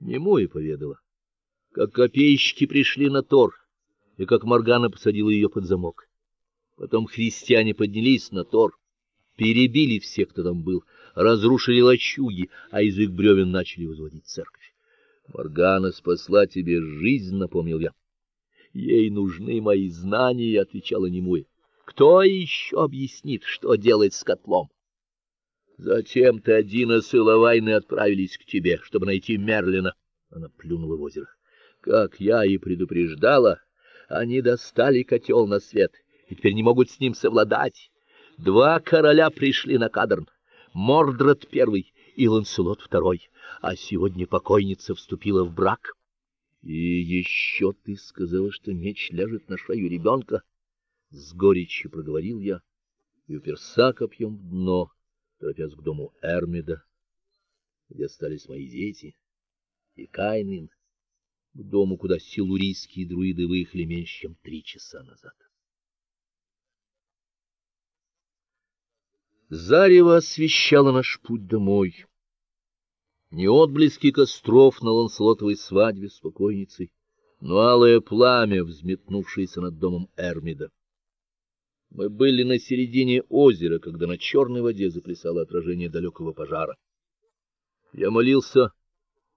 Немуя поведала, как копейщики пришли на Тор, и как Моргана посадила ее под замок. Потом христиане поднялись на Тор, перебили всех, кто там был, разрушили лачуги, а из их бревен начали возводить церковь. Моргана спасла тебе жизнь, напомнил я. Ей нужны мои знания, отвечала Немуя. Кто еще объяснит, что делать с котлом? Затем ты один и Сыловайны отправились к тебе, чтобы найти Мерлина. Она плюнула в озеро. Как я и предупреждала, они достали котел на свет и теперь не могут с ним совладать. Два короля пришли на Кадрн. Мордред первый и Ланселот второй, а сегодня покойница вступила в брак. И еще ты сказала, что меч ляжет на шею ребенка. С горечью проговорил я и уперся копьем в дно, торопясь к дому Эрмида, где остались мои дети и Кайнин, к дому, куда силурийские друиды выехали меньше, чем три часа назад. Зарево освещало наш путь домой. Не отблески костров на Ланселотовой свадьбе с покойницей, но алое пламя, взметнувшееся над домом Эрмида. Мы были на середине озера, когда на черной воде заплясало отражение далекого пожара. Я молился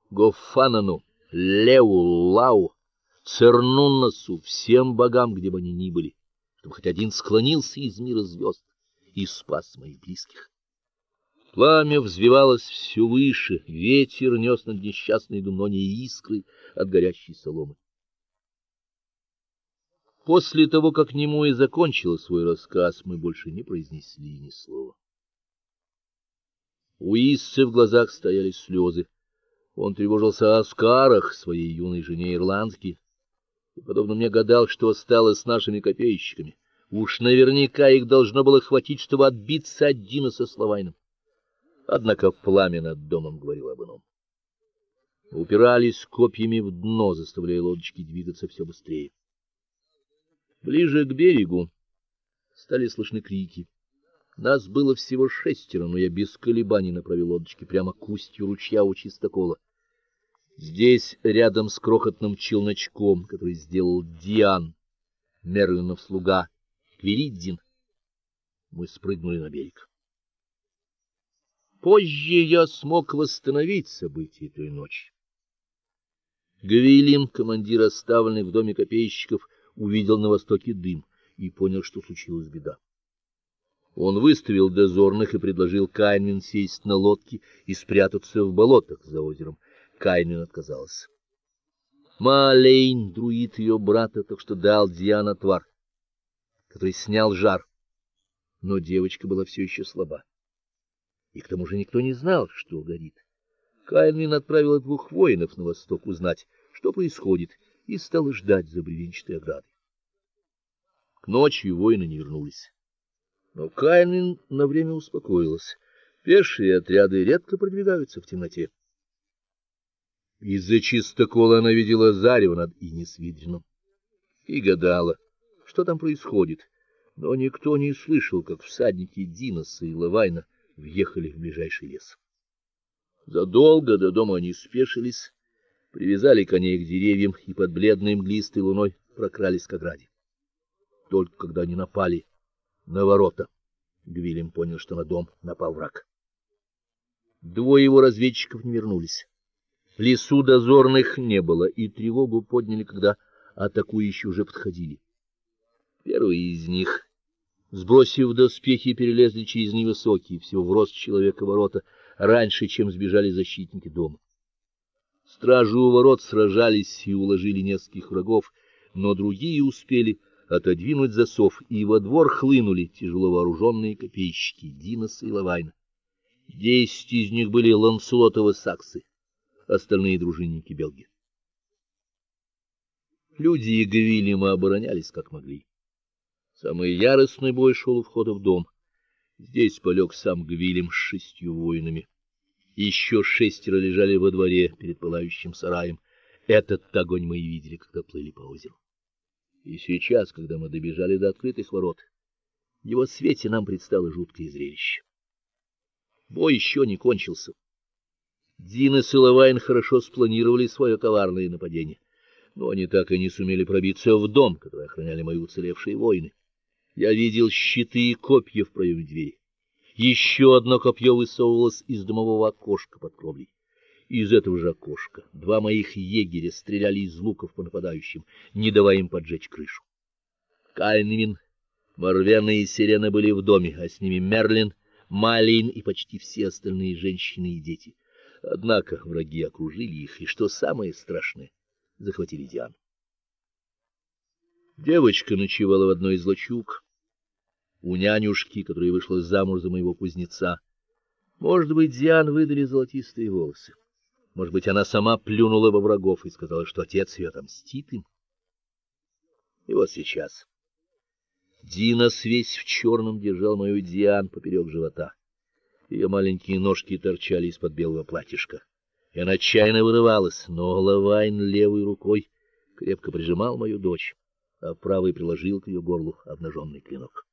Гофанану, Леу, Лау, Цернуннасу, всем богам, где бы они ни были, чтобы хоть один склонился из мира звезд и спас моих близких. Пламя взвивалось все выше, ветер нес над несчастной Думноне искры от горящей соломы. После того, как Немуя закончила свой рассказ, мы больше не произнесли ни слова. У Иссы в глазах стояли слезы. Он тревожился о скарах своей юной жене ирландки, и подобно мне гадал, что стало с нашими копейщиками. Уж наверняка их должно было хватить, чтобы отбиться от Дина со Словайном. Однако пламя над домом говорило об ином. Упирались копьями в дно, заставляя лодочки двигаться все быстрее. Ближе к берегу стали слышны крики. Нас было всего шестеро, но я без колебаний направил лодочки прямо к устью ручья у чистокола. Здесь, рядом с крохотным челночком, который сделал Диан, Мерлинов слуга, Квириддин, мы спрыгнули на берег. Позже я смог восстановить события той ночи. Гвилин, командир оставленный в доме копейщиков, увидел на востоке дым и понял, что случилась беда. Он выставил дозорных и предложил Кайнин сесть на лодке и спрятаться в болотах за озером. Кайнин отказался. Малейн, друид ее брата, так что дал Диана твар, который снял жар. Но девочка была все еще слаба. И к тому же никто не знал, что горит. Кайнин отправил двух воинов на восток узнать, что происходит, и стал ждать за бревенчатой оградой. К ночи воины не вернулись. Но Кайнин на время успокоилась. Пешие отряды редко продвигаются в темноте. Из-за чистокола она видела зарево над Инисвидрином и гадала, что там происходит. Но никто не слышал, как всадники Диноса и Лавайна въехали в ближайший лес. Задолго до дома они спешились, привязали коней к деревьям и под бледной мглистой луной прокрались к ограде. Только когда они напали на ворота, Гвилем понял, что на дом напал враг. Двое его разведчиков не вернулись. В лесу дозорных не было, и тревогу подняли, когда атакующие уже подходили. Первый из них, сбросив доспехи, перелезли через невысокие, всего в рост человека ворота, раньше, чем сбежали защитники дома. Стражи у ворот сражались и уложили нескольких врагов, но другие успели отодвинуть засов, и во двор хлынули тяжело вооруженные копейщики Диноса и Лавайна. Десять из них были ланселотовы саксы, остальные дружинники белги. Люди Гвилема оборонялись как могли. Самый яростный бой шел у входа в дом. Здесь полег сам Гвилем с шестью воинами. Еще шестеро лежали во дворе перед пылающим сараем. Этот огонь мы и видели, когда плыли по озеру. И сейчас, когда мы добежали до открытых ворот, в его свете нам предстало жуткое зрелище. Бой еще не кончился. Дина и Лавайн хорошо спланировали свое коварное нападение, но они так и не сумели пробиться в дом, который охраняли мои уцелевшие воины. Я видел щиты и копья в проеме двери. Еще одно копье высовывалось из домового окошка под кровлей. Из этого же окошка два моих егеря стреляли из луков по нападающим, не давая им поджечь крышу. Кайнвин, Марвена и Сирена были в доме, а с ними Мерлин, Малин и почти все остальные женщины и дети. Однако враги окружили их, и что самое страшное, захватили Диану. Девочка ночевала в одной из лачуг у нянюшки, которая вышла замуж за моего кузнеца. Может быть, Диан выдали золотистые волосы. Может быть, она сама плюнула во врагов и сказала, что отец ее отомстит им. И вот сейчас Дина свесь в черном держал мою Диан поперек живота. Ее маленькие ножки торчали из-под белого платьишка. И она отчаянно вырывалась, но Лавайн левой рукой крепко прижимал мою дочь, а правой приложил к ее горлу обнаженный клинок.